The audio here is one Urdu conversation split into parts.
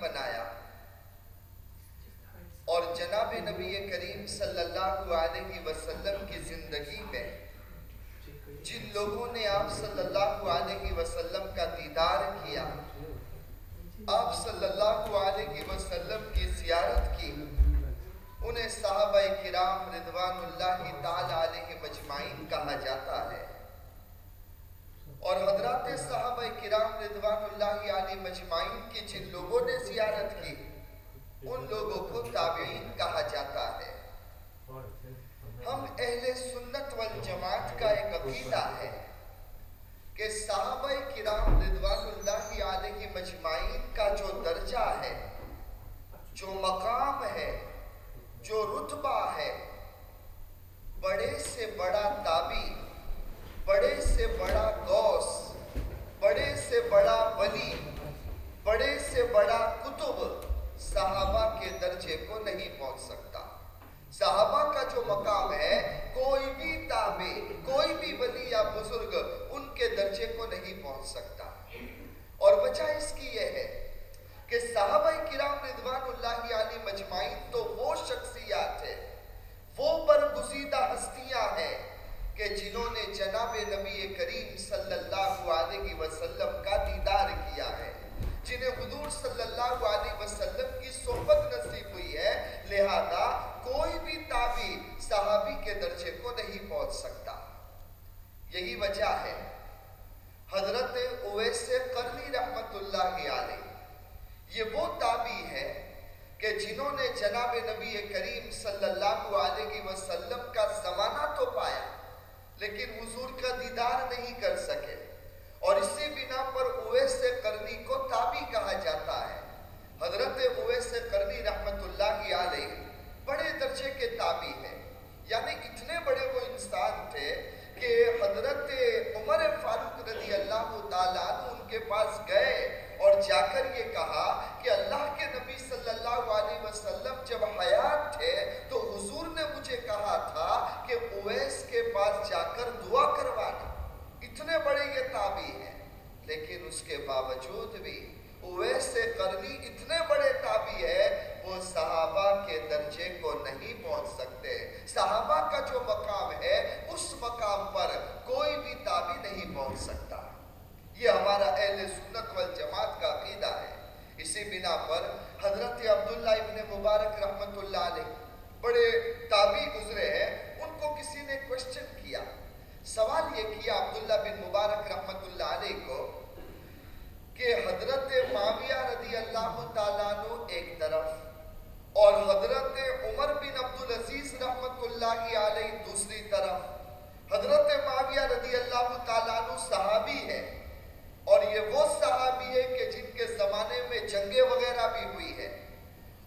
بنایا۔ اور جناب نبی کریم صلی اللہ علیہ وسلم کی زندگی میں جن لوگوں نے آپ صلی اللہ علیہ وسلم کا دیدار کیا، آپ صلی اللہ علیہ وسلم کی زیارت کی، انہیں صحابہ کرام رضوان اللہ تعالی علیہ مجمعین کہا جاتا ہے۔ اور حضرات صحابہ کرام رضوان اللہ علیہ مجمعین کی جن لوگوں نے زیارت کی، ان لوگوں کو تابعین کہا جاتا ہے۔ ہم اہل سنت والجماعت کا ایک عقیدہ ہے کہ صحابہ کرام رضوان اللہ علیہ مجمعین کا جو درجہ ہے، جو مقام ہے، جو رتبہ ہے، بڑے سے بڑا تابی بڑے سے بڑا غوث، بڑے سے بڑا ولی، بڑے سے بڑا کتب صحابہ کے درجے کو نہیں پہنچ سکتا۔ صحابہ کا جو مقام ہے، کوئی بھی تابع، کوئی بھی ولی یا بزرگ ان کے درجے کو نہیں پہنچ سکتا۔ اور وجہ اس کی یہ ہے کہ صحابہ کرام رضوان اللہ علیہ مجمعین تو وہ شخصیات ہے وہ برگزیدہ ہستیاں ہیں۔ کہ جنہوں نے جناب نبی کریم صلی اللہ علیہ وسلم کا دیدار کیا ہے، جنہیں حضور صلی اللہ علیہ وسلم کی صحبت نصیب ہوئی ہے، لہذا کوئی بھی تابی صحابی کے درجے کو نہیں پہنچ سکتا۔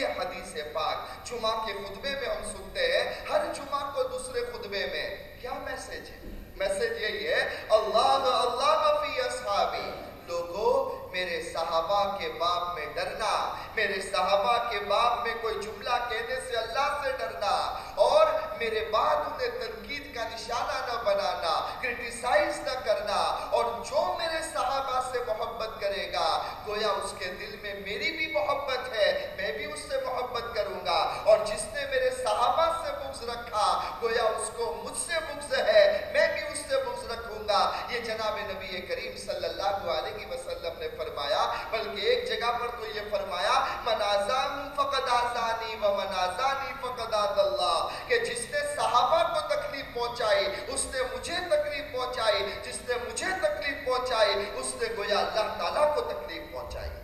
یہ حدیث پاک۔ جمعہ کے خطبے میں ہم سنتے ہیں، ہر جمعہ کو دوسرے خطبے میں۔ کیا میسیج ہے؟ میسیج یہی ہے، اللہ اللہ فی اصحابی۔ لوگوں میرے صحابہ کے باپ میں ڈرنا۔ میرے صحابہ کے باپ میں کوئی جملہ کہنے سے اللہ سے ڈرنا۔ اور میرے بعد انہیں تنقید کا نشانہ نہ بنانا کرٹیسائز نہ کرنا، اور جو میرے صحابہ سے محبت کرے گا، گویا اس کے دل میں میری بھی محبت ہے، میں بھی اس سے محبت کروں گا، اور جس نے میرے صحابہ سے بغض رکھا۔ گویا اس کو مجھ سے بغض ہے، میں بھی اس سے بغض رکھوں گا۔ یہ جناب نبی کریم صلی اللہ علیہ وسلم نے فرمایا، بلکہ ایک جگہ پر تو یہ فرمایا منازان فقد آزانی و منازانی فقد آد اللہ. کہ جس نے صحابہ کو تکلیف پہنچائی، اس نے مجھے تکلیف پہنچائی۔ جس نے مجھے تکلیف پہنچائی، اس نے گویا اللہ تعالیٰ کو تکلیف پہنچائی۔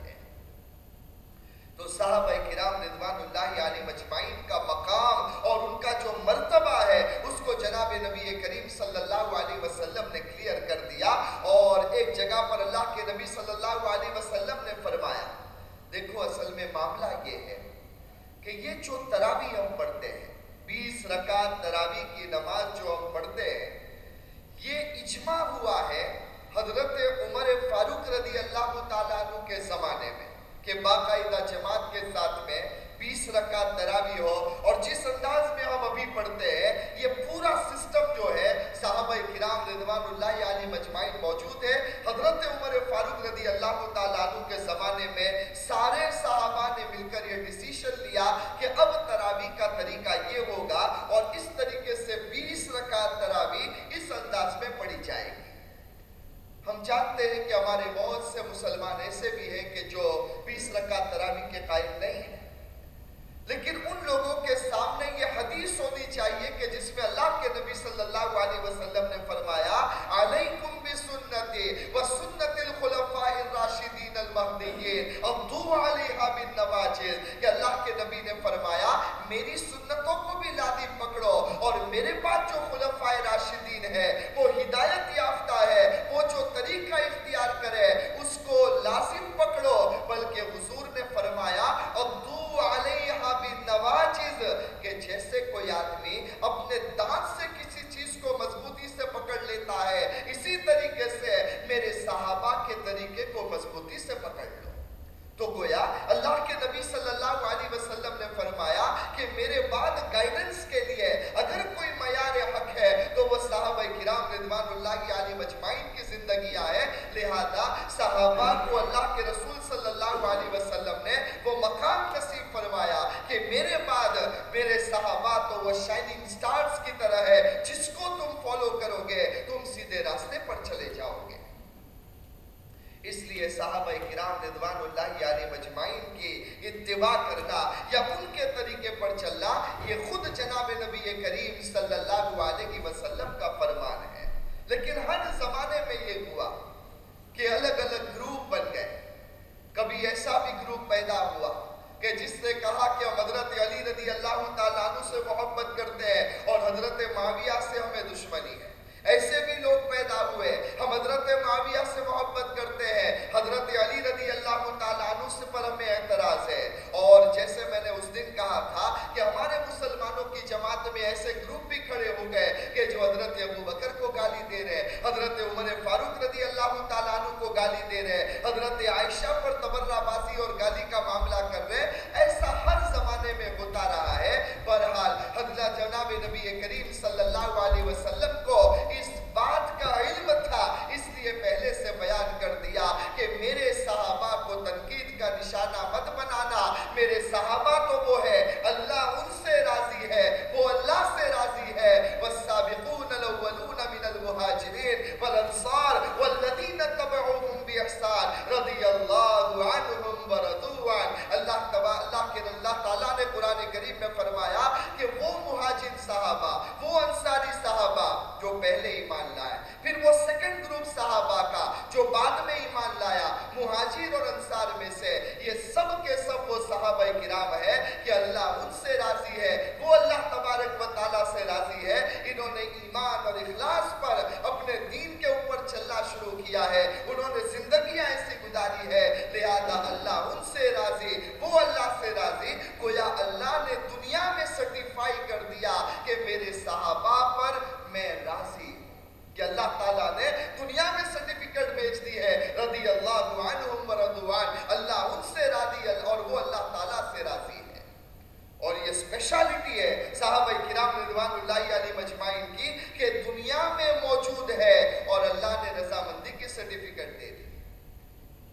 تو صحابہ کرام رضوان اللہ علیہ مجمعین کا مقام اور ان کا جو مرتبہ ہے، اس کو جناب نبی کریم صلی اللہ علیہ وسلم نے کلیئر کر دیا اور ایک جگہ پر اللہ کے نبی صلی اللہ علیہ وسلم نے فرمایا، دیکھو اصل میں معاملہ یہ ہے کہ یہ جو تراوی ہم پڑھتے ہیں، بیس رکعت تراوی کی نماز جو ہم پڑھتے ہیں، یہ اجماع ہوا ہے حضرت عمر فاروق رضی اللہ تعالیٰ عنہ کے زمانے میں۔ کہ باقاعدہ جماعت کے ساتھ میں بیس رکعت تراوی ہو اور جس انداز میں ہم ابھی پڑھتے ہیں، یہ پورا اتباع کرنا یا ان کے طریقے پر چلنا، یہ خود جناب نبی کریم صلی اللہ علیہ وسلم کا فرمان ہے۔ لیکن ہر زمانے میں یہ ہوا کہ الگ الگ گروپ بن گئے۔ کبھی ایسا بھی گروپ پیدا ہوا کہ جس نے کہا کہ ہم حضرت علی رضی اللہ تعالیٰ عنہ سے محبت کرتے ہیں اور حضرت معاویہ سے ہمیں دشمنی ہے۔ ایسے بھی لوگ پیدا ہوئے، ہم حضرت معاویہ سے محبت کرتے ہیں، حضرت علی رضی اللہ تعالیٰ عنہ سے پر ہمیں اعتراض ہے اور جیسے میں نے اس دن کہا تھا کہ ہمارے مسلمانوں کی جماعت میں ایسے گروپ بھی کھڑے ہو گئے کہ جو حضرت ابو بکر کو گالی دے رہے حضرت عمر فاروق رضی اللہ تعالیٰ عنہ کو گالی دے رہے حضرت عائشہ پر تبرہ بازی اور گالی کا معاملہ کر رہے ایسا ہر زمانے میں ہوتا رہا ہے۔ بہرحال حضرت جناب نبی کریم صلی اللہ علیہ وسلم اسپیشالٹی ہے۔ صحابہ کرام رضوان اللہ علی مجمعین کی کہ دنیا میں موجود ہے اور اللہ نے رضا مندی کی سرٹیفکیٹ دے دی۔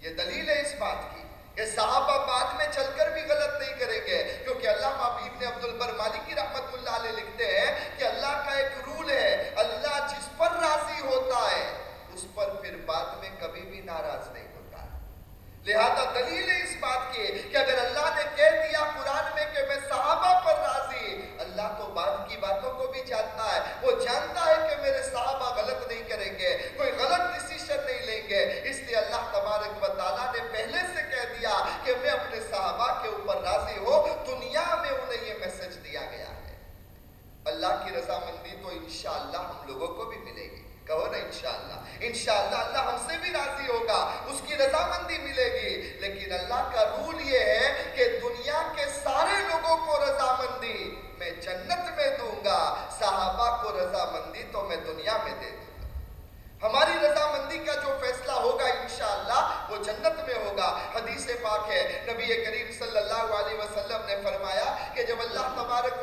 یہ دلیل ہے اس بات کی کہ صحابہ بعد میں چل کر بھی غلط نہیں کریں گے۔ کیونکہ اللہ محبیب نے عبد البر کی رحمت اللہ علیہ لکھتے ہیں کہ اللہ کا ایک رول ہے، اللہ جس پر راضی ہوتا ہے، اس پر پھر بعد میں کبھی بھی ناراض نہیں۔ لہذا دلیل اس بات کی کہ اگر اللہ نے کہہ دیا قرآن میں کہ میں صحابہ پر راضی، اللہ تو بعد کی باتوں کو بھی جانتا ہے، وہ جانتا ہے کہ میرے صحابہ غلط نہیں کریں گے، کوئی غلط ڈیسیشن نہیں لیں گے۔ اس لیے اللہ تبارک و تعالیٰ نے پہلے سے کہہ دیا کہ میں اپنے صحابہ کے اوپر راضی ہوں، دنیا میں انہیں یہ میسج دیا گیا ہے۔ اللہ کی رضامندی تو انشاءاللہ ہم لوگوں کو بھی ملے گی۔ کہو نا انشاءاللہ انشاءاللہ اللہ ہم سے بھی راضی ہوگا، اس کی رضامندی ملے گی۔ لیکن اللہ کا رول یہ ہے کہ دنیا کے سارے لوگوں کو رضامندی میں جنت میں دوں گا، صحابہ کو رضامندی تو میں دنیا میں دے دوں گا۔ ہماری رضامندی کا جو فیصلہ ہوگا انشاءاللہ، وہ جنت میں ہوگا۔ حدیث پاک ہے، نبی کریم صلی اللہ علیہ وسلم نے فرمایا کہ جب اللہ تبارک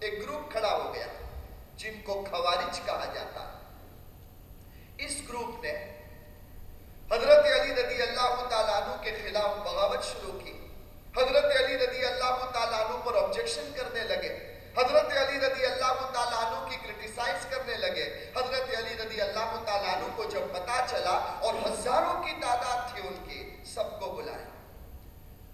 ایک گروپ کھڑا ہو گیا جن کو خوارج کہا جاتا۔ اس گروپ نے حضرت علی رضی اللہ تعالیٰ عنہ کے خلاف بغاوت شروع کی۔ حضرت علی رضی اللہ تعالیٰ عنہ پر آبجیکشن کرنے لگے۔ حضرت علی رضی اللہ تعالیٰ عنہ کی کرٹیسائز کرنے لگے۔ حضرت علی رضی اللہ تعالیٰ عنہ کو جب پتا چلا اور ہزاروں کی تعداد تھی ان کی، سب کو بلایا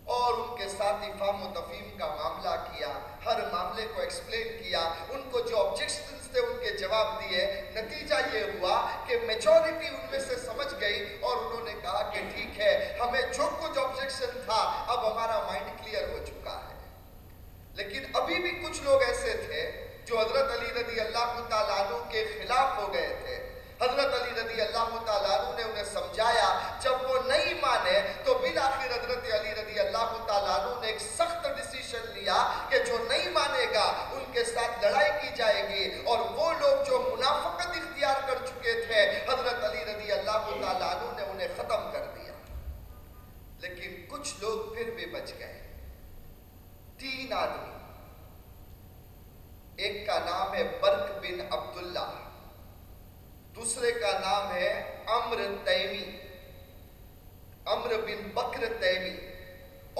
اور ان کے ساتھ افام و تفیم کا معاملہ کیا، ہر معاملے کو ایکسپلین کیا، ان کو جو آبجیکشنز تھے ان کے جواب دیے۔ نتیجہ یہ ہوا کہ میچورٹی ان میں سے سمجھ گئی اور انہوں نے کہا کہ ٹھیک ہے، ہمیں جو کچھ آبجیکشن تھا، اب ہمارا مائنڈ کلیئر ہو چکا ہے۔ لیکن ابھی بھی کچھ لوگ ایسے تھے جو حضرت علی رضی اللہ تعالیٰ عنہ کے خلاف ہو گئے تھے۔ حضرت علی رضی اللہ تعالیٰ عنہ نے انہیں سمجھایا، جب وہ نہیں مانے تو بالآخر حضرت علی رضی اللہ تعالیٰ عنہ نے ایک سخت ڈیسیشن لیا کہ جو نہیں مانے گا، ان کے ساتھ لڑائی کی جائے گی۔ اور وہ لوگ جو منافقت اختیار کر چکے تھے، حضرت علی رضی اللہ تعالیٰ عنہ نے انہیں ختم کر دیا۔ لیکن کچھ لوگ پھر بھی بچ گئے۔ تین آدمی، ایک کا نام ہے برک بن عبداللہ۔ دوسرے کا نام ہے امر تیمی امر بن بکر تیمی،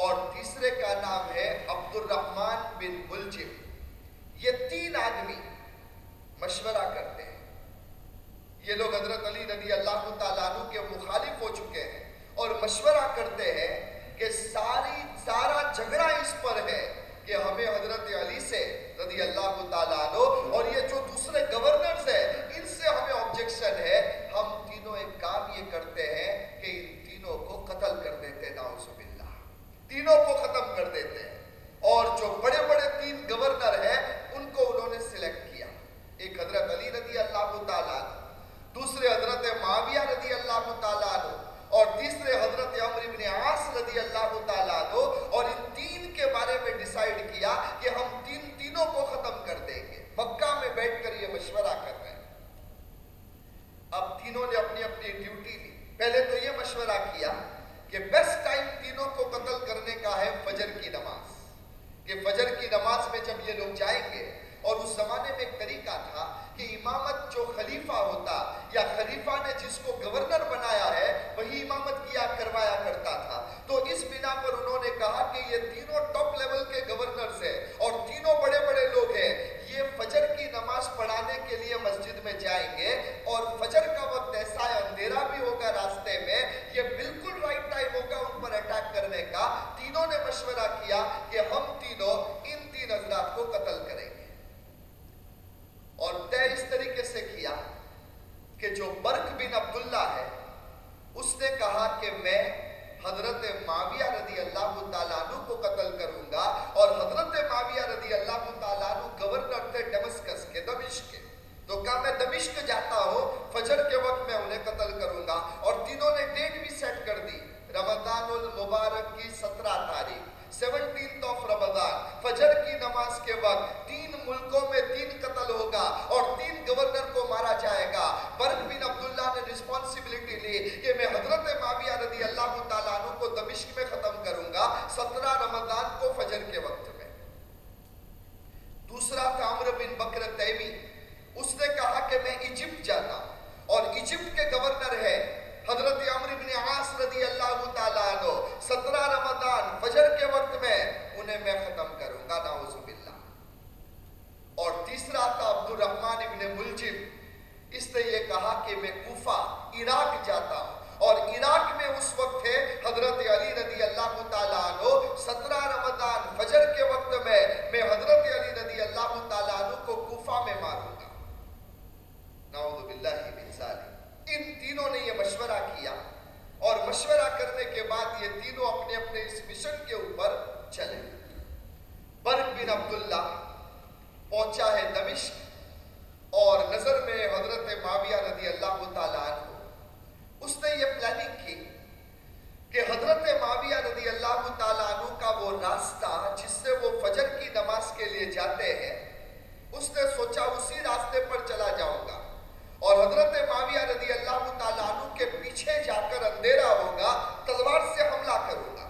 اور تیسرے کا نام ہے عبد الرحمن بن ملجم۔ یہ تین آدمی مشورہ کرتے ہیں۔ یہ لوگ حضرت علی رضی اللہ تعالیٰ عنہ کے مخالف ہو چکے ہیں اور مشورہ کرتے ہیں کہ ساری، سارا جھگڑا اس پر ہے کہ ہمیں حضرت علی سے رضی اللہ تعالیٰ عنہ اور یہ جو دوسرے گورنرز ہیں سے ہمیں ہے، ہم تینوں ایک کام یہ کرتے ہیں کہ ان تینوں کو قتل کر دیتے نعوذ باللہ۔ تینوں کو ختم کر دیتے ہیں۔ اور جو بڑے بڑے تین گورنر ہیں، ان کو انہوں نے سلیکٹ کیا۔ ایک حضرت علی رضی اللہ تعالیٰ دوسرے حضرت معاویہ رضی اللہ تعالیٰ اور تیسرے حضرت عمر بن عاص رضی اللہ تعالیٰ عنہ، اور ان تین کے بارے میں ڈیسائیڈ کیا کہ ہم تین تینوں کو ختم کر دیں گے۔ مکہ میں بیٹھ کر یہ مشورہ کر رہے ہیں۔ اب تینوں نے اپنی اپنی ڈیوٹی لی۔ پہلے تو یہ مشورہ کیا کہ بیسٹ ٹائم تینوں کو قتل کرنے کا ہے فجر کی نماز۔ کہ فجر کی نماز میں جب یہ لوگ جائیں گے اور اس زمانے میں ایک طریقہ تھا کہ امامت جو خلیفہ ہوتا یا خلیفہ نے جس کو گورنر بنایا ہے، وہی امامت کیا، کروایا کرتا تھا۔ تو اس بنا پر انہوں نے کہا کہ یہ تینوں ٹاپ لیول کے گورنرز ہیں اور تینوں بڑے بڑے لوگ ہیں۔ یہ فجر کی نماز پڑھانے کے لیے مسجد میں جائیں گے اور فجر کا وقت ایسا ہے، اندھیرا بھی ہوگا راستے میں، یہ بالکل رائٹ ٹائم ہوگا ان پر اٹیک کرنے کا۔ تینوں نے مشورہ کیا کہ ہم تینوں ان تین حضرات کو قتل کریں گے۔ اور طے اس طریقے سے کیا کہ جو برق بن عبداللہ ہے، اس نے کہا کہ میں حضرت معاویہ رضی اللہ تعالیٰ عنہ کو قتل کروں گا اور حضرت معاویہ رضی اللہ تعالیٰ عنہ گورنر تھے ڈمسکس کے، دمشق کے۔ تو کہا میں دمشق جاتا ہوں، فجر کے وقت میں انہیں قتل کروں گا اور تینوں نے ڈیٹ بھی سیٹ کر دی۔ رمضان المبارک کی سترہ تاریخ، سیونٹینتھ آف رمضان، فجر کی نماز کے وقت تین ملکوں تعالیٰ کو دمشق میں ختم کروں گا سترہ رمضان کو فجر کے وقت میں۔ دوسرا تھا عمر بن بکر تیمی، اس نے کہا کہ میں ایجپٹ جاتا اور ایجپٹ کے گورنر ہے حضرت عمر بن عاص رضی اللہ تعالیٰ عنہ۔ سترہ رمضان فجر کے وقت میں انہیں میں ختم کروں گا، نعوذ باللہ۔ اور تیسرا تھا عبد الرحمن ابن ملجم، اس نے یہ کہا کہ میں کوفہ، عراق جاتا ہوں۔ اور عراق میں اس وقت تھے حضرت علی رضی اللہ تعالیٰ عنہ، سترہ رمضان فجر کے وقت میں میں حضرت علی رضی اللہ تعالیٰ عنہ کو کوفہ میں ماروں گا۔ نعوذ باللہ من ذالک۔ ان تینوں نے یہ مشورہ کیا اور مشورہ کرنے کے بعد یہ تینوں اپنے اپنے اس مشن کے اوپر چلے۔ برق بن عبداللہ پہنچا ہے دمشق اور نظر میں حضرت معاویہ رضی اللہ تعالیٰ عنہ۔ اس نے یہ پلاننگ کی کہ حضرت معاویہ رضی اللہ تعالیٰ عنہ کا وہ راستہ جس سے وہ فجر کی نماز کے لیے جاتے ہیں، اس نے سوچا اسی راستے پر چلا جاؤں گا۔ اور حضرت معاویہ رضی اللہ تعالیٰ عنہ کے پیچھے جا کر اندھیرا ہوگا، تلوار سے حملہ کروں گا۔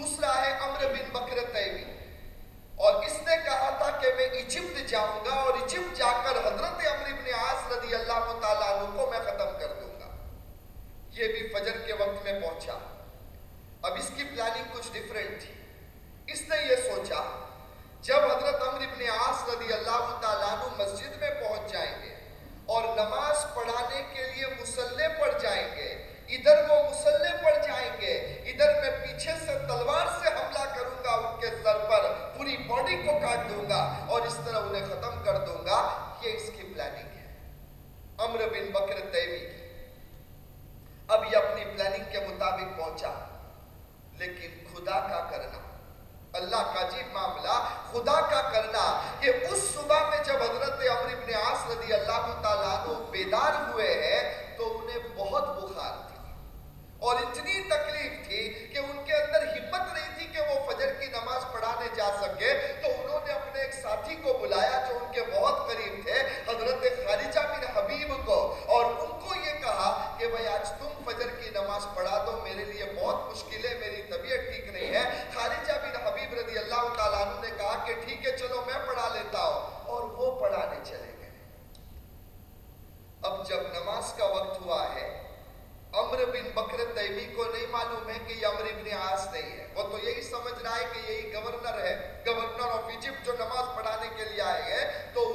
دوسرا ہے عمر بن بکر تیمی اور اس نے کہا تھا کہ میں ایجپت جاؤں گا اور ایجپت جا کر حضرت عمر بن عاص رضی اللہ تعالیٰ عنہ کو میں ختم کر دوں گا۔ یہ بھی فجر کے وقت میں پہنچا۔ اب اس کی پلاننگ کچھ ڈیفرنٹ تھی۔ اس نے یہ سوچا، جب حضرت عمر بن عاص رضی اللہ تعالیٰ عنہ مسجد میں پہنچ جائیں گے اور نماز پڑھانے کے لیے مسلح پڑھ جائیں گے ادھر وہ مسلح پڑ جائیں گے، ادھر میں پیچھے سے تلوار سے حملہ کروں گا، ان کے سر پر پوری باڈی کو کاٹ دوں گا اور اس طرح انہیں ختم کر دوں گا۔ یہ اس کی پلاننگ ہے۔ عمر بن بکر تیمی کی۔ اب یہ اپنی پلاننگ کے مطابق پہنچا۔ لیکن خدا کا کرنا، اللہ کا عجیب معاملہ، خدا کا کرنا کہ اس صبح میں جب حضرت عمر بن عاص رضی اللہ تعالیٰ بیدار ہوئے ہیں، تو انہیں بہت بخار تھا۔ اور اتنی تکلیف تھی کہ ان کے اندر ہمت نہیں تھی کہ وہ فجر کی نماز پڑھانے جا سکے، تو انہوں نے اپنے ایک ساتھی کو بلایا جو ان کے بہت قریب تھے، حضرت خارجہ بن حبیب کو، اور ان کو یہ کہا کہ بھائی آج تم فجر کی نماز پڑھا دو، میرے لیے بہت مشکل ہے میری طبیعت ٹھیک نہیں ہے۔ خارجہ بن حبیب رضی اللہ تعالیٰ عنہ نے کہا کہ ٹھیک ہے، چلو میں پڑھا لیتا ہوں۔ اور وہ پڑھانے چلے گئے۔ اب جب نماز کا وقت ہوا ہے امر بن بکر تیمی کو نہیں معلوم ہے کہ یہ عمر ابن عاص نہیں ہے۔ وہ تو یہی سمجھ رہا ہے کہ یہی گورنر ہے، گورنر آف ایجپٹ جو نماز پڑھانے کے لیے آئے ہیں۔ تو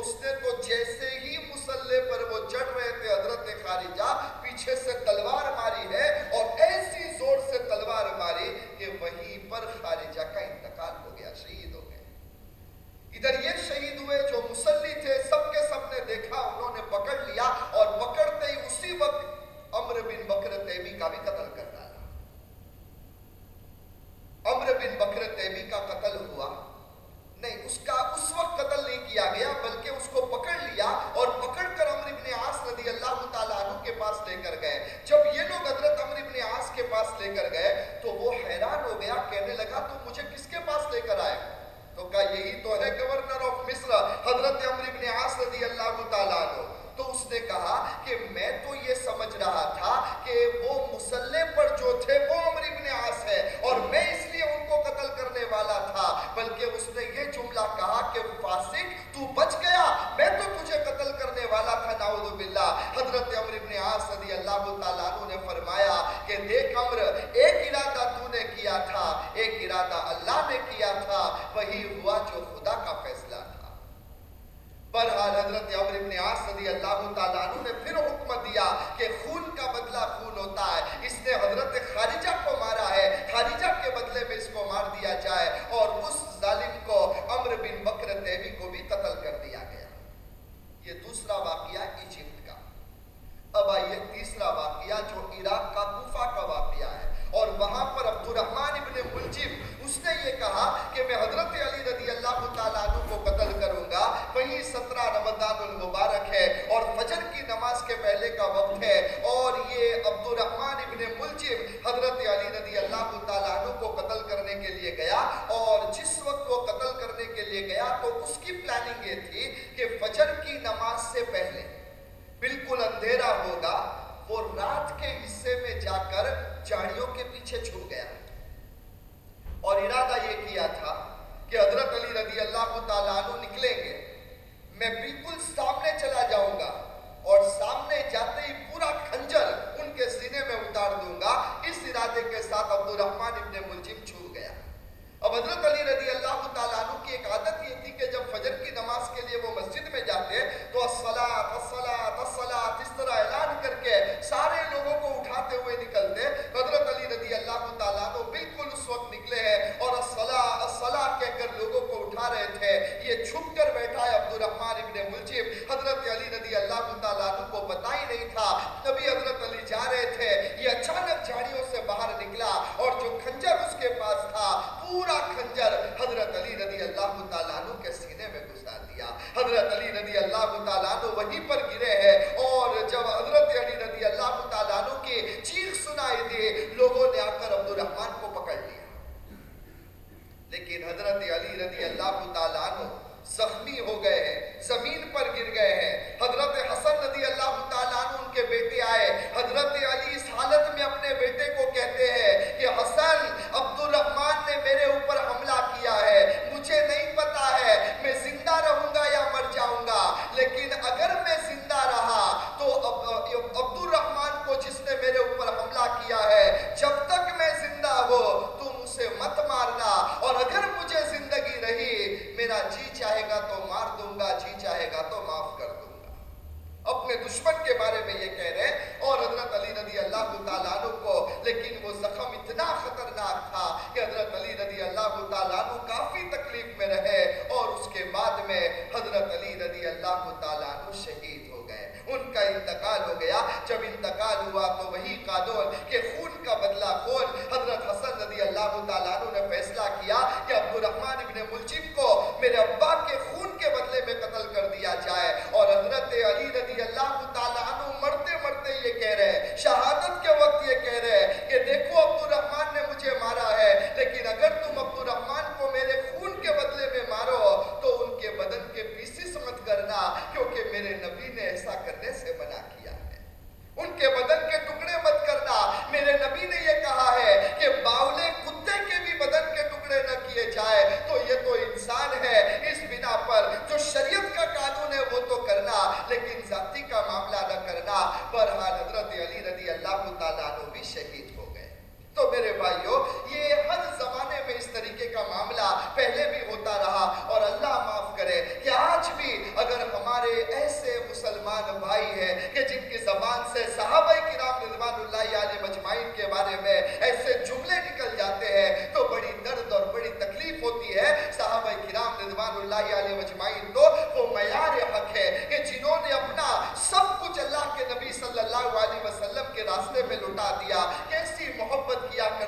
کا معاملہ پہلے بھی ہوتا رہا اور اللہ معاف کرے کہ آج بھی اگر ہمارے ایسے مسلمان بھائی ہیں کہ جن کی زبان سے صحابہ کرام رضوان اللہ علیہ مجمعین کے بارے میں ایسے جملے نکل جاتے ہیں تو بڑی درد اور بڑی تکلیف ہوتی ہے صحابہ کرام رضوان اللہ علیہ مجمعین تو وہ معیار حق ہے کہ جنہوں نے اپنا سب کچھ اللہ کے نبی صلی اللہ علیہ وسلم کے راستے میں لٹا دیا کیسی محبت کیا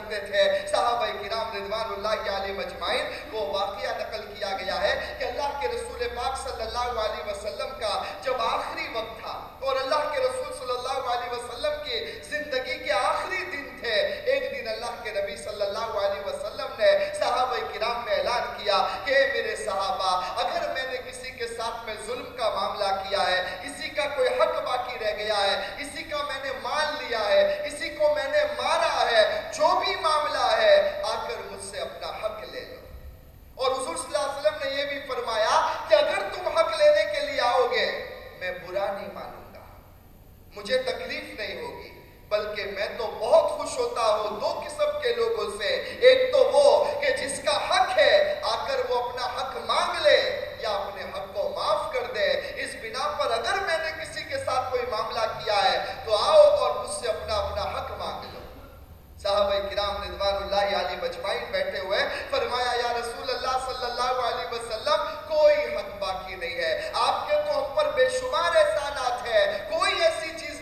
کرتے تھے صحابہ کرام رضوان اللہ علیہ مجمعین وہ واقعہ نقل کیا گیا ہے کہ اللہ کے رسول پاک صلی اللہ علیہ وسلم کا جب آخری وقت تھا اور اللہ کے رسول صلی اللہ علیہ وسلم کی زندگی کے آخری دن تھے، ایک دن اللہ کے نبی صلی اللہ علیہ وسلم نے صحابہ کرام میں اعلان کیا کہ میرے صحابہ، اگر میں نے کسی کے ساتھ میں ظلم کا معاملہ کیا ہے کسی کا کوئی حق باقی رہ گیا ہے کسی کا میں نے مال لیا ہے کسی کو میں نے مارا ہے، جو بھی معاملہ ہے آ کر مجھ سے اپنا حق لے لو۔ اور حضور صلی اللہ علیہ وسلم نے یہ بھی فرمایا کہ اگر تم حق لینے کے لیے آؤ گے، میں برا نہیں مانوں گا۔ مجھے تکلیف نہیں ہوگی۔ بلکہ میں تو بہت خوش ہوتا ہوں دو قسم کے لوگوں سے۔ ایک تو وہ کہ جس کا حق ہے، آ کر وہ اپنا حق مانگ لے یا اپنے حق کو معاف کر دے۔ اس بنا پر اگر میں نے کسی کے ساتھ کوئی معاملہ کیا ہے، تو آؤ اور مجھ سے اپنا اپنا حق مانگ لو۔ صحابہ کرام رضوان اللہ علیہ مجمعین بیٹھے ہوئے فرمایا، یا رسول اللہ صلی اللہ علیہ وسلم، کوئی حق باقی نہیں ہے۔ آپ کے تو ہم پر بے شمار احسانات ہیں۔ کوئی ایسی چیز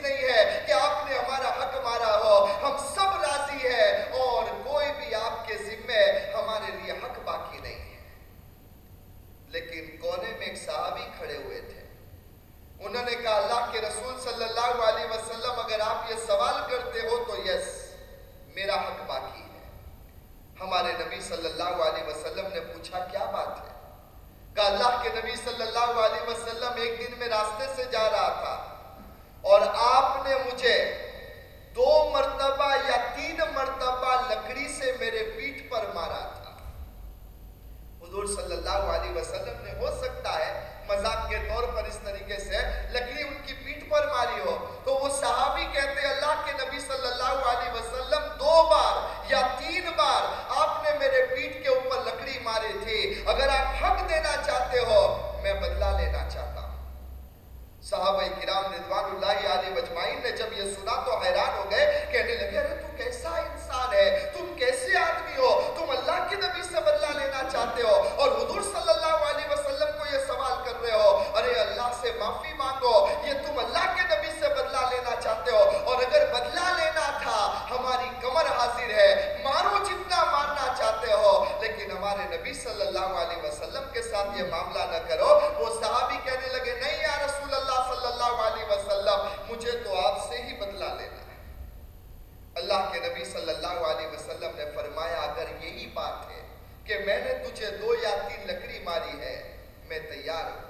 تین ہے، میں تیار ہوں۔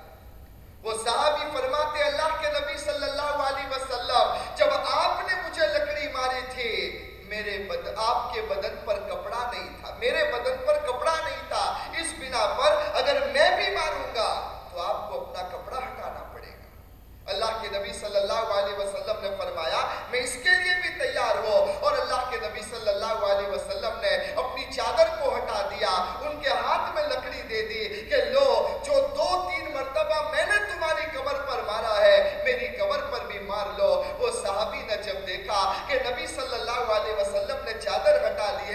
وہ صحابی فرماتے اللہ کے نبی صلی اللہ علیہ وسلم، جب آپ نے مجھے لکڑی ماری تھی، میرے بد، آپ کے بدن پر کپڑا نہیں تھا۔ میرے بدن پر کپڑا نہیں تھا۔ اس بنا پر اگر میں بھی ماروں گا، تو آپ کو اپنا کپڑا ہٹانا پڑے گا۔ اللہ کے نبی صلی اللہ علیہ وسلم نے فرمایا، میں اس کے لیے بھی تیار ہوں۔ اور اللہ کے نبی صلی اللہ علیہ وسلم نے بسم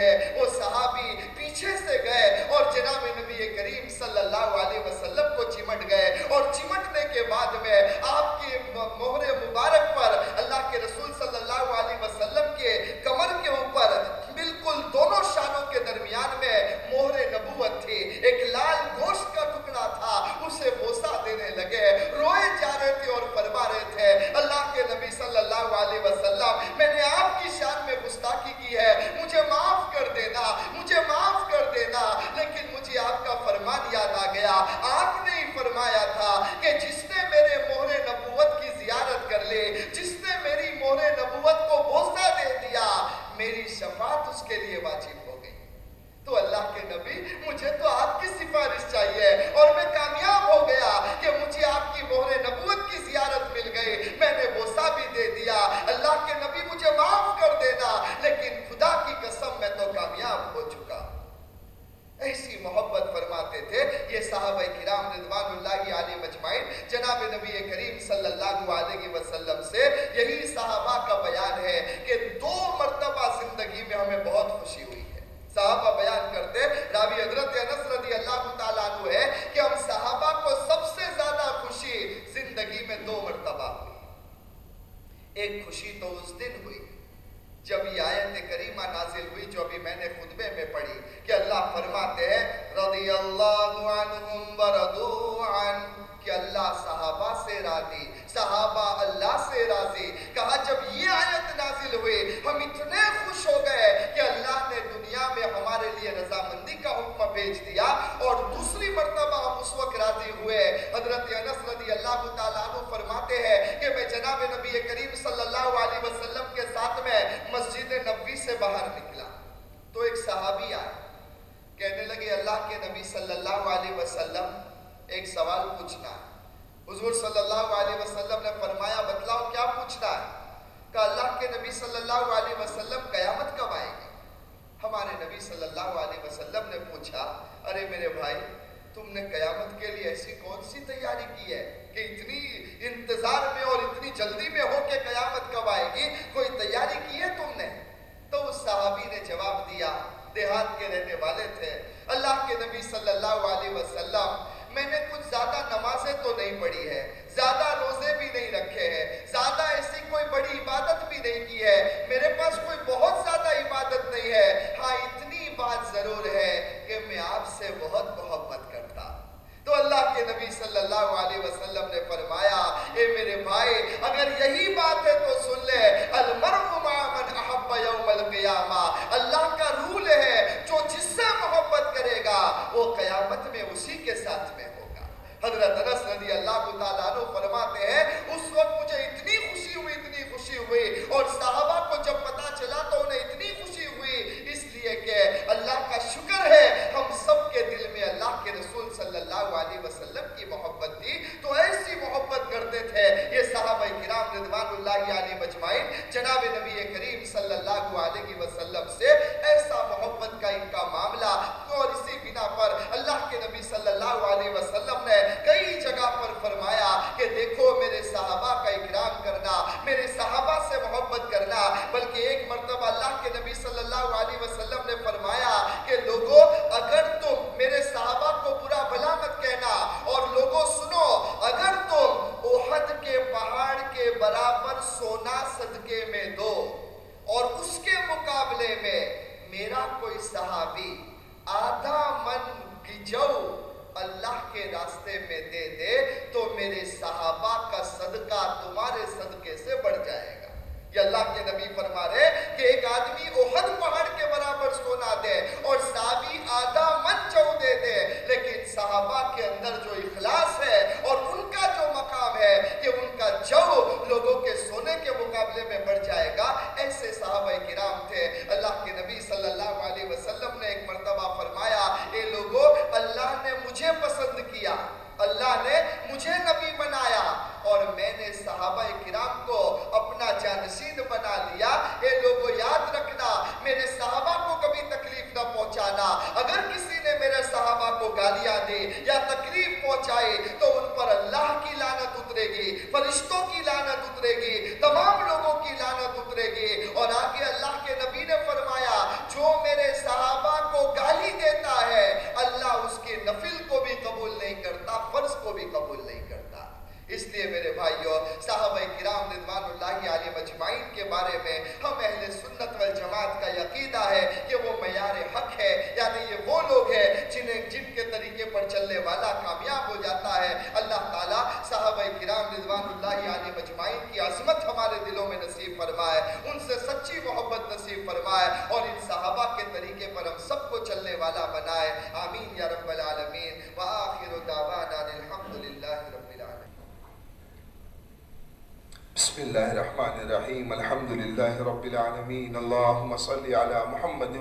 ہے، وہ صحابی پیچھے سے گئے اور جناب نبی کریم صلی اللہ علیہ وسلم کو چمٹ گئے اور چمٹنے کے بعد میں آپ کی مہر مبارک صحابہ بیان کرتے راوی حضرت انس رضی اللہ تعالیٰ عنہ ہے کہ ہم صحابہ کو سب سے زیادہ خوشی زندگی میں دو مرتبہ ہوئی۔ ایک خوشی تو اس دن ہوئی جب یہ آیت کریمہ نازل ہوئی جو ابھی میں نے خطبے میں پڑھی کہ اللہ فرماتے ہیں، رضی اللہ عنہم وردو عنہم کہ اللہ صحابہ سے راضی، صحابہ اللہ سے راضی۔ کہا، جب یہ آیت نازل ہوئے ہم اتنے خوش ہو گئے کہ اللہ نے دنیا میں ہمارے لیے رضامندی کا حکم بھیج دیا اور دوسری مرتبہ ہم اس وقت راضی ہوئے۔ حضرت انس رضی اللہ تعالیٰ عنہ فرماتے ہیں کہ میں جناب نبی کریم صلی اللہ علیہ وسلم کے ساتھ میں مسجد نبی سے باہر نکلا۔ تو ایک صحابی آئے، کہنے لگے، اللہ کے نبی صلی اللہ علیہ وسلم ایک سوال پوچھنا ہے۔ حضور صلی اللہ علیہ وسلم نے فرمایا بتلاو کیا پوچھنا ہے؟ کہ اللہ کے نبی صلی اللہ علیہ وسلم قیامت کب آئے گی ہمارے نبی صلی اللہ علیہ وسلم نے پوچھا، ارے میرے بھائی، تم نے قیامت کے لیے ایسی کون سی تیاری کی ہے کہ اتنی انتظار میں اور اتنی جلدی میں ہو کہ قیامت کب آئے گی؟ کوئی تیاری کی ہے تم نے؟ تو اس صحابی نے جواب دیا، دیہات کے رہنے والے تھے۔ اللہ کے نبی صلی اللہ علیہ وسلم میں نے کچھ زیادہ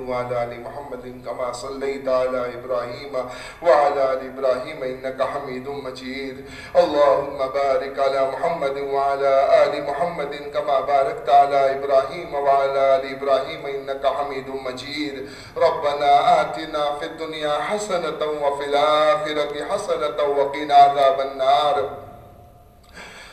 وعلى آل محمد كما صليت على إبراهيم وعلى آل إبراهيم إنك حميد مجيد. اللهم بارك على محمد وعلى آل محمد كما باركت على إبراهيم وعلى آل إبراهيم إنك حميد مجيد. ربنا آتنا في الدنيا حسنة وفي الآخرة حسنة وقنا عذاب النار.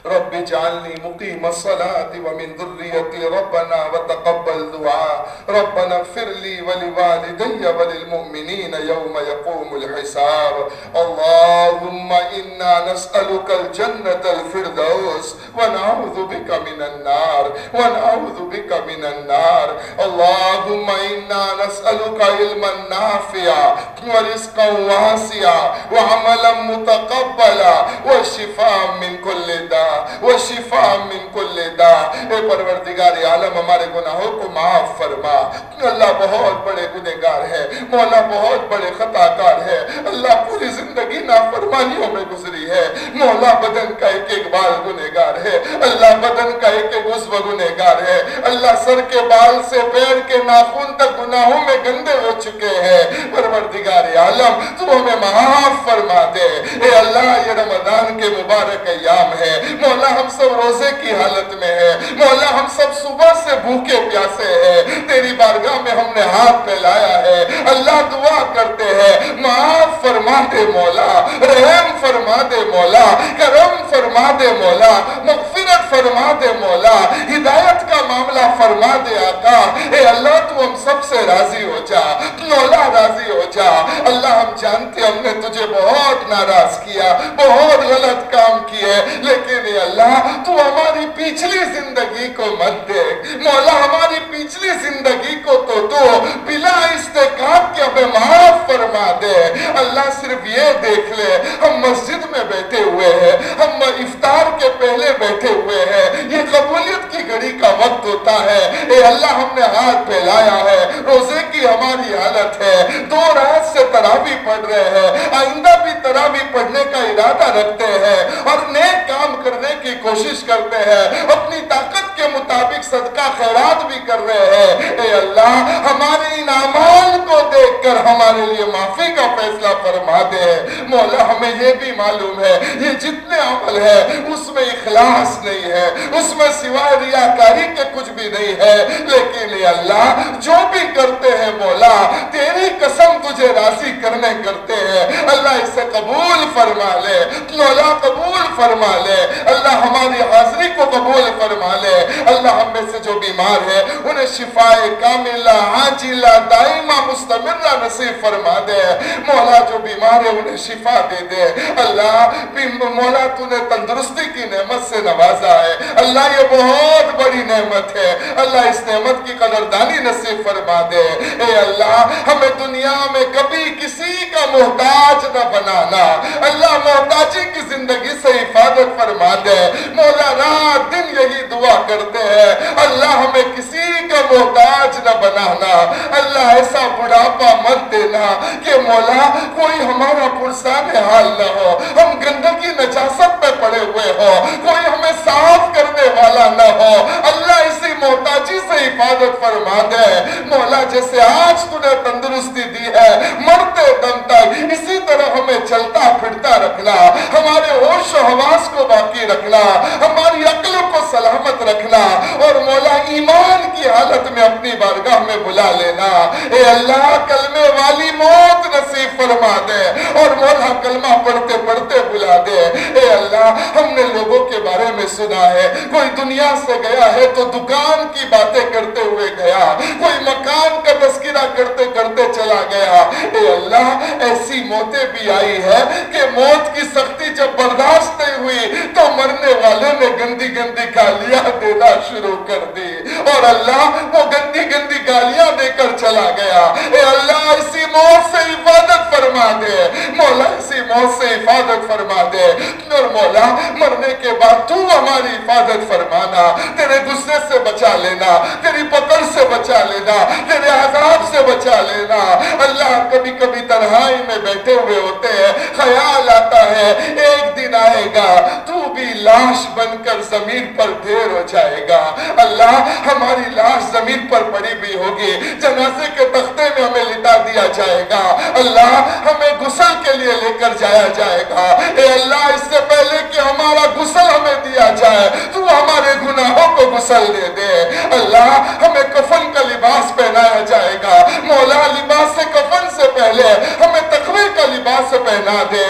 رب اجعلني مقيم الصلاة ومن ذريتي ربنا وتقبل دعاء. ربنا اغفر لي ولوالدي وللمؤمنين يوم يقوم الحساب. اللهم إنا نسألك الجنة الفردوس ونعوذ بك من النار ونعوذ بك من النار. اللهم إنا نسألك علما نافعا ورزقا واسعا وعملا متقبلا وشفاء من كل داء. وشفاء من كل داء۔ اے پروردگار عالم، ہمارے گناہوں کو معاف فرما۔ اللہ بہت بڑے گنہگار ہے، مولا بہت بڑے خطا کار ہے۔ اللہ پوری زندگی نافرمانیوں میں گزری ہے۔ مولا بدن کا ایک ایک بال گنہگار ہے۔ اللہ بدن کا ایک ایک عضو گنہگار ہے۔ اللہ سر کے بال سے پیر کے ناخن تک گناہوں میں گندے ہو چکے ہیں۔ پروردگار عالم، تو ہمیں معاف فرما دے۔ اے اللہ، یہ رمضان کے مبارک ایام ہے۔ مولا ہم سب روزے کی حالت میں ہے۔ مولا ہم سب صبح سے بھوکے پیاسے ہیں۔ تیری بارگاہ میں ہم نے ہاتھ پھیلایا ہے۔ اللہ دعا کرتے ہیں۔ معاف فرما دے مولا۔ رحم فرما دے مولا۔ کرم فرما دے مولا۔ مغفرت فرما دے مولا۔ ہدایت کا معاملہ فرما دے آقا۔ اے اللہ تو ہم سب سے راضی ہو جا۔ مولا راضی ہو جا۔ اللہ ہم جانتے ہم نے تجھے بہت ناراض کیا، بہت غلط کام کیے لیکن اے اللہ تو ہماری پچھلی زندگی کو مت دے مولا ہماری پچھلی زندگی کو تو تو بلا استقاب کے ہمیں معاف فرما دے۔ اللہ صرف یہ دیکھ لے، ہم مسجد میں بیٹھے ہوئے ہیں۔ ہم افطار کے پہلے بیٹھے ہوئے ہیں۔ یہ قبولیت کی گھڑی کا وقت ہوتا ہے۔ اے اللہ، ہم نے ہاتھ پھیلایا ہے۔ روزے کی ہماری حالت ہے۔ دو رات سے تراوی پڑھ رہے ہیں۔ آئندہ بھی تراوی پڑھنے کا ارادہ رکھتے ہیں۔ اور نیک کام کرنے کی کوشش کرتے ہیں، اپنی طاقت کے مطابق صدقہ خیرات بھی کر رہے ہیں۔ اے اللہ، ہمارے ان اعمال کو دیکھ کر ہمارے لیے معافی کا فیصلہ فرما دے۔ مولا، ہمیں یہ بھی معلوم ہے، یہ جتنے عمل ہے اس میں اخلاص نہیں ہے، اس میں سوائے ریاکاری کے کچھ بھی نہیں ہے۔ لیکن اے اللہ، جو بھی کرتے ہیں مولا، تیری قسم تجھے راضی کرنے کرتے ہیں۔ اللہ اسے قبول فرما لے، مولا قبول فرما لے۔ اللہ اللہ ہماری حاضری کو قبول فرما لے۔ اللہ ہم میں سے جو بیمار ہے، انہیں شفاء کاملہ، عاجلہ، دائمہ، مستمرہ نصیب فرما دے۔ مولا جو بیمار ہے، انہیں شفا دے دے۔ اللہ، مولا تو نے تندرستی کی نعمت سے نوازا ہے۔ اللہ، یہ بہت بڑی نعمت ہے۔ اللہ، اس نعمت کی قدردانی نصیب فرما دے۔ اے اللہ، ہمیں دنیا میں کبھی کسی کا محتاج نہ بنانا۔ اللہ، محتاجی کی زندگی سے حفاظت فرما دے۔ مولا رات دن یہی دعا کرتے ہیں، اللہ ہمیں کسی کا محتاج نہ بنانا، اللہ ایسا بڑھاپا مت دینا کہ مولا کوئی ہمارا پرسان حال نہ ہو، ہم گندگی نجاست میں پڑے ہوئے ہو کوئی ہمیں صاف کرنے والا نہ ہو، اللہ اسی محتاجی حفاظت فرما دے مولا جیسے آج تو نے تندرستی دی ہے، مرتے دم تک اسی طرح ہمیں چلتا پھرتا رکھنا، ہمارے ہوش و حواس کو باقی رکھنا، ہماری عقل کو سلامت رکھنا، اور مولا ایمان کی حالت میں اپنی بارگاہ میں بلا لینا۔ اے اللہ، کلمے والی موت نصیب فرما دے، اور مولا کلمہ پڑھتے پڑھتے بلا دے۔ اے اللہ، ہم نے لوگوں کے بارے میں سنا ہے، کوئی دنیا سے گیا ہے تو دکان کی باتیں کرتے ہوئے گیا، کوئی مکان کا تذکرہ کرتے کرتے چلا گیا۔ اے اللہ، ایسی موتیں بھی آئی ہے کہ موت کی سختی جب برداشت نہیں ہوئی، تو مرنے والے نے گندی گندی گالیاں دینا شروع کر دی۔ اور اللہ وہ گندی گندی گالیاں دے کر چلا گیا۔ اے اللہ، اسی موت سے حفاظت فرما دے۔ مولا، اسی موت سے حفاظت فرما دے۔ اور مولا، مرنے کے بعد تو ہماری حفاظت فرمانا، تیرے غصے سے بچا لینا تیری پکڑ سے بچا لینا، تیرے عذاب سے بچا لینا۔ اللہ کبھی کبھی تنہائی میں بیٹھے ہوئے ہوتے ہیں، خیال آتا ہے، ایک دن آئے گا، تو بھی لاش بن کر زمین پر ڈھیر ہو جائے گا۔ اللہ ہماری لاش زمین پر پڑی ہوئی ہوگی، جنازے کے تختے میں ہمیں لٹا دیا جائے گا۔ اللہ ہمیں غسل کے لیے لے کر جایا جائے گا۔ اے اللہ، اس سے پہلے کہ ہمارا غسل ہمیں دیا جائے، تو ہمارے گناہوں کو غسل دے دے۔ اللہ ہمیں کفن کا لباس پہنایا جائے گا۔ مولا لباس سے کفن سے پہلے ہمیں تقوی کا لباس پہنا دے۔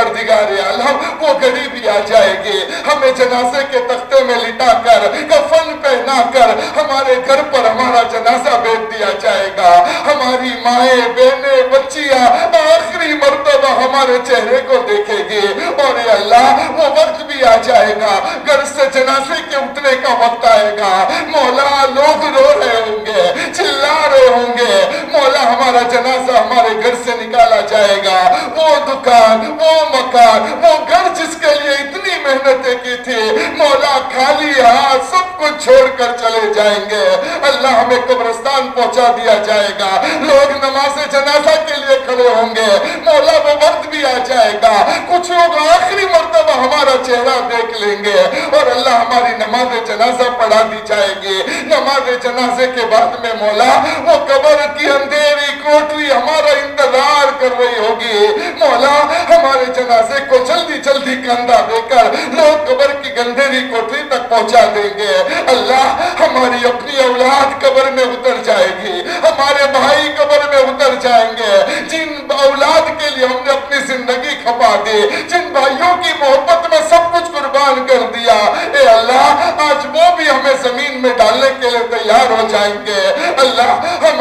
پروردگار عالم وہ گھڑی بھی آ جائے گی۔ ہمیں جنازے کے تختے میں لٹا کر، کفن پہنا کر ہمارے گھر پر ہمارا جنازہ بیٹھ دیا جائے گا۔ ہماری مائیں، بہنیں، بچیاں آخری مرتبہ ہمارے چہرے کو دیکھے گی۔ اور اے اللہ، وہ وقت بھی آ جائے گا۔ گھر سے جنازے کے اٹھنے کا وقت آئے گا۔ مولا، لوگ رو رہے ہوں گے، چلا رہے ہوں گے۔ مولا، ہمارا جنازہ ہمارے گھر سے نکالا جائے گا۔ وہ دکان، وہ مکان وہ گھر جس کے لیے اتنی محنتیں کی تھی، مولا خالی ہاتھ سب کچھ چھوڑ کر چلے جائیں گے۔ اللہ ہمیں قبرستان پہنچا دیا جائے گا۔ لوگ نماز جنازہ کے لیے کھڑے ہوں گے۔ مولا وہ وقت بھی آ جائے گا۔ کچھ لوگ آخری مرتبہ ہمارا چہرہ دیکھ لیں گے۔ اور اللہ ہماری نماز جنازہ پڑھا دی جائے گی۔ نماز جنازے کے بعد میں مولا وہ قبر کی اندھیری کوٹری ہمارا انتظار کر رہی ہوگی۔ مولا ہمارے جنازے کو جلدی جلدی کندھا دے کر لوگ قبر کی گندھیری کوٹری تک پہنچا دیں گے۔ اللہ ہماری اپنی اولاد قبر میں اتر جائے گی۔ ہمارے بھائی قبر میں اتر جائیں گے۔ جن اولاد کے لیے ہم نے اپنی زندگی کھپا دی، جن بھائیوں کی محبت میں سب کچھ قربان کر دیا۔ اے اللہ، آج وہ بھی ہمیں زمین میں ڈالنے کے لیے تیار ہو جائیں گے۔ اللہ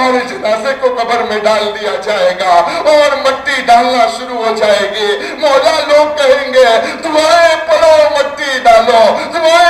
ہمارے جنازے کو قبر میں ڈال دیا جائے گا اور مٹی ڈالنا شروع ہو جائے گی۔ مولا لوگ کہیں گے، دعائیں پڑھو، مٹی ڈالو، دعائیں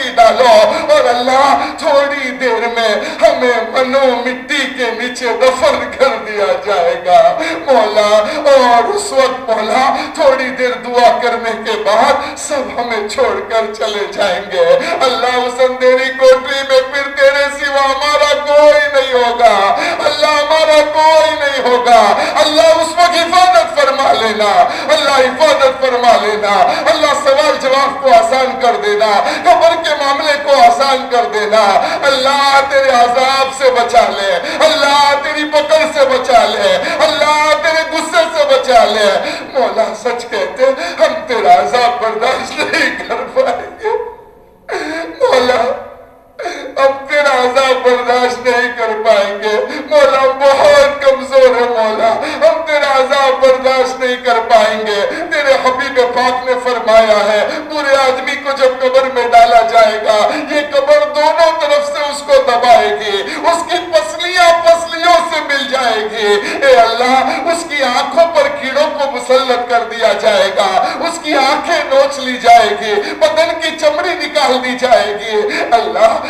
مٹی ڈالو اور اللہ تھوڑی دیر میں ہمیں منو مٹی کے نیچے دفن کر دیا جائے گا۔ مولا، اور اس وقت مولا، تھوڑی دیر دعا کرنے کے بعد سب ہمیں چھوڑ کر چلے جائیں گے۔ اللہ اس اندھیری کوٹری میں پھر تیرے سوا ہمارا کوئی نہیں ہوگا۔ اللہ ہمارا کوئی نہیں ہوگا۔ اللہ اس وقت حفاظت فرما لینا۔ اللہ حفاظت فرما لینا۔ اللہ سوال جواب کو آسان کر دینا۔ قبر کے معاملے کو آسان کر دینا۔ اللہ تیرے عذاب سے بچا لے۔ اللہ تیری پکڑ سے بچا لے۔ اللہ تیرے غصے سے بچا لے۔ مولا سچ کہتے ہم تیرا عذاب برداشت نہیں کر پائیں گے۔ مولا ہم تیرا عذاب برداشت نہیں کر پائیں گے۔ مولا بہت کمزور ہے مولا۔ ہم تیرا عذاب برداشت نہیں کر پائیں گے۔ تیرے حبیب پاک نے فرمایا ہے، پورے آدمی کو جب قبر میں ڈالا جائے گا، یہ قبر دونوں طرف سے اس کو دبائے گی۔ اس کی پسلیاں پسلیوں سے مل جائے گی۔ اے اللہ، اس کی آنکھوں پر کیڑوں کو مسلط کر دیا جائے گا۔ اس کی آنکھیں نوچ لی جائے گی۔ بدن کی چمڑی نکال دی جائے گی۔ اللہ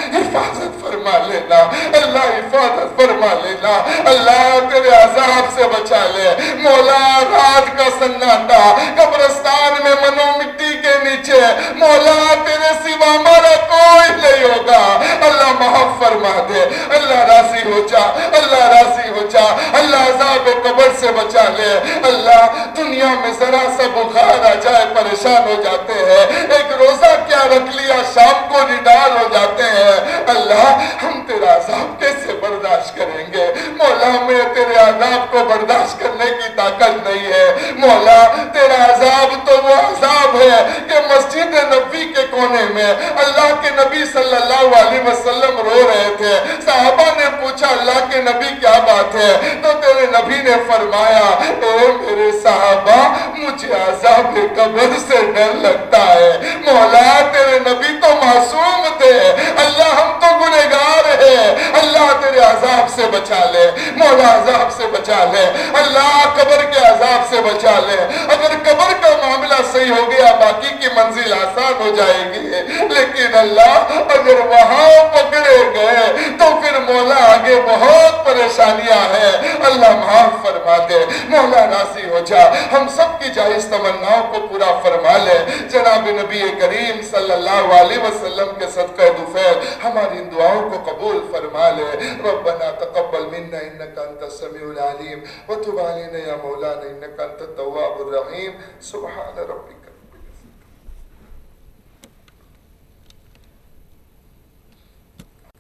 حفاظت فرما لینا، اللہ حفاظت فرما لینا، اللہ تیرے عذاب سے بچا لے۔ مولا، رات کا سناٹا قبرستان میں منو مٹی نیچے مولا، تیرے سوا ہمارا کوئی نہیں ہوگا۔ اللہ معاف فرما دے۔ اللہ راضی ہو جا۔ اللہ راضی ہو جا۔ اللہ عذاب قبر سے بچا لے۔ اللہ، دنیا میں ذرا سا بخار آ جائے، پریشان ہو جاتے ہیں۔ ایک روزہ کیا رکھ لیا، شام کو نڈال ہو جاتے ہیں۔ اللہ، ہم تیرا عذاب کیسے برداشت کریں گے؟ مولا، میں تیرے عذاب کو برداشت کرنے کی طاقت نہیں ہے۔ مولا، تیرا عذاب تو وہ عذاب ہے کہ مسجد نبی کے کونے میں اللہ کے نبی صلی اللہ علیہ وسلم رو رہے تھے۔ صحابہ نے پوچھا، اللہ کے نبی کیا بات ہے؟ تو تیرے نبی نے فرمایا، اے میرے صحابہ، مجھے عذاب قبر سے ڈر لگتا ہے۔ مولا، تیرے نبی تو معصوم تھے۔ اللہ ہم تو گنہگار ہیں اللہ تیرے عذاب سے بچا لے، مولا عذاب سے بچا لے۔ اللہ قبر کے عذاب سے بچا لے۔ اگر قبر کا معاملہ صحیح ہو گیا، باقی کی منزل آسان ہو جائے گی۔ لیکن اللہ اگر وہاں پکڑے گئے، تو پھر مولا آگے بہت پریشانیاں ہیں۔ اللہ معاف فرما دے۔ مولا راضی ہو جا۔ ہم سب کی جائز تمناؤں کو پورا فرما لے۔ جناب نبی کریم صلی اللہ علیہ وسلم کے صدقہ دفیر ہماری ان دعاؤں کو قبول قبول فرما لے، ربنا تقبل منا انك انت السميع العليم وتب علينا يا مولانا انك انت التواب الرحيم سبحان ربك